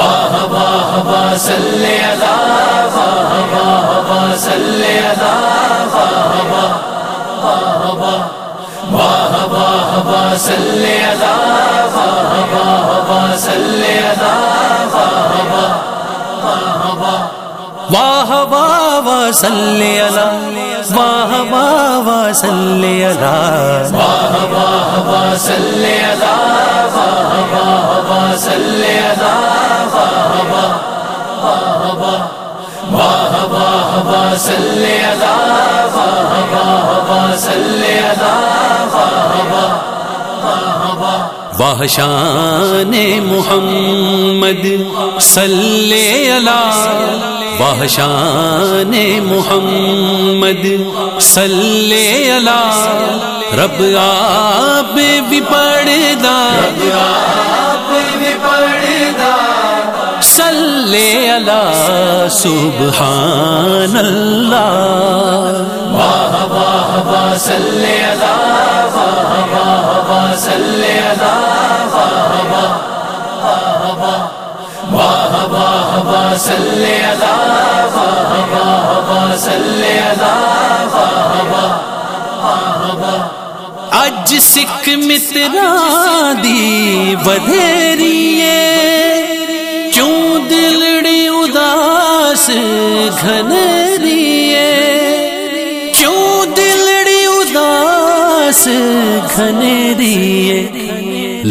واہ واہ واہ صلی اللہ واہ واہ واہ صلی اللہ واہ واہ واہ واہ واہ صلی اللہ واہ واہ واہ صلی اللہ واہ واہ واہ صلی اللہ واہ واہ واہ صلی اللہ واہ واہ صلی اللہ واہ واہ صلی اللہ واہ واہ واہ صلی اللہ واہ واہ واہ صلی اللہ واہ شان محمد صلی اللہ واہ شان محمد صلی اللہ رب آپ بھی پڑھدا صلی اللہ سبحان اللہ واہ واہ واہ صلی اللہ واہ واہ واہ صلی اللہ واہ واہ واہ صلی اللہ واہ واہ واہ صلی اللہ اج سکھ مترا دی بدھیریے گھنریے کیوں دلڑی اداس گھنریے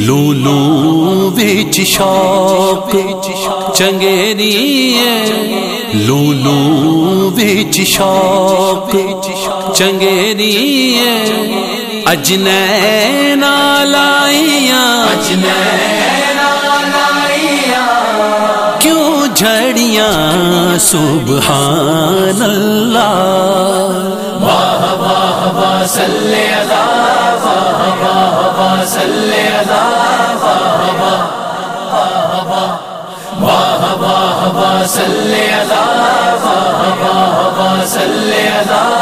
لولو وچ شوق چنگیریے لولو وچ شوق چنگیریے اجنین لائیاں کیوں جھڑیاں سبحان اللہ واہ واہ واہ صلی اللہ واہ واہ واہ صلی اللہ واہ واہ واہ صلی اللہ واہ واہ واہ صلی اللہ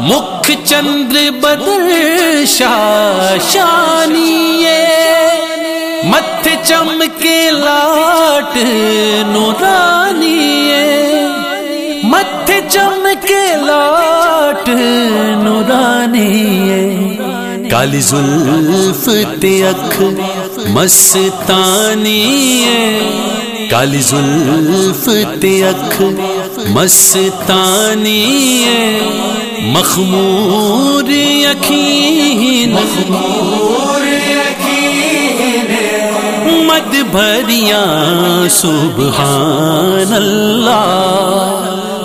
مکھ چندر بدر شاشانیے مت چمکے لاٹ نورانی مت چمکے لاٹ نورانی کالی زلف تک مستانی کالی زلف تک مستانی مخمور یقین مخمور بھریاں، سبحان اللہ۔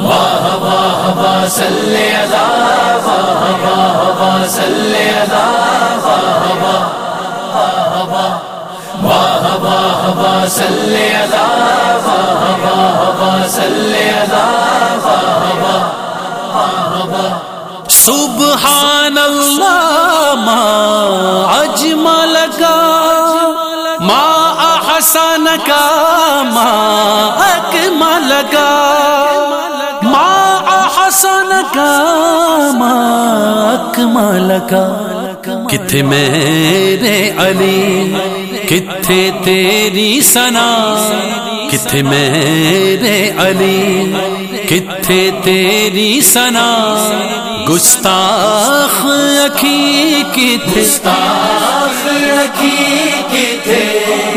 واہ واہ واہ صلی اللہ واہ واہ واہ صلی اللہ واہ واہ واہ واہ واہ صلی اللہ واہ واہ واہ صلی اللہ واہ واہ واہ سبحان اللہ۔ لگا، ماں اکما لگا۔ ماں حسن کا ماں اکما لگا۔ کتھے میرے علی، کتھے تیری سنا کتھے میرے علی، کتھے تیری سنا گستاخ اکھی کتھے گستاخ اکھی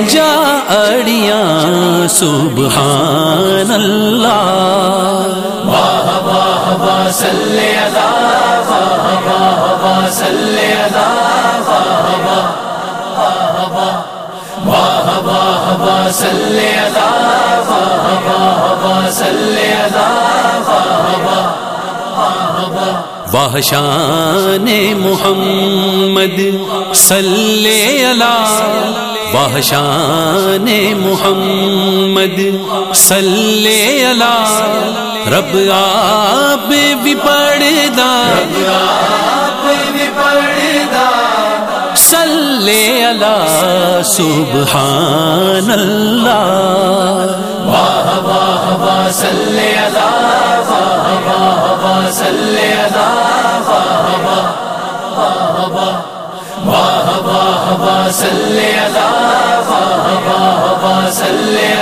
جا اڑیاں سبحان اللہ۔ واہ واہ واہ صلی اللہ واہ واہ واہ صلی اللہ واہ واہ واہ صلی اللہ واہ واہ واہ واہ محمد صلی اللہ واہ محمد صلی اللہ رب آپ بھی پڑھدا صلی اللہ سبحان اللہ واہ واہ واہ صلی واہ واہ واہ صلی اللہ صلی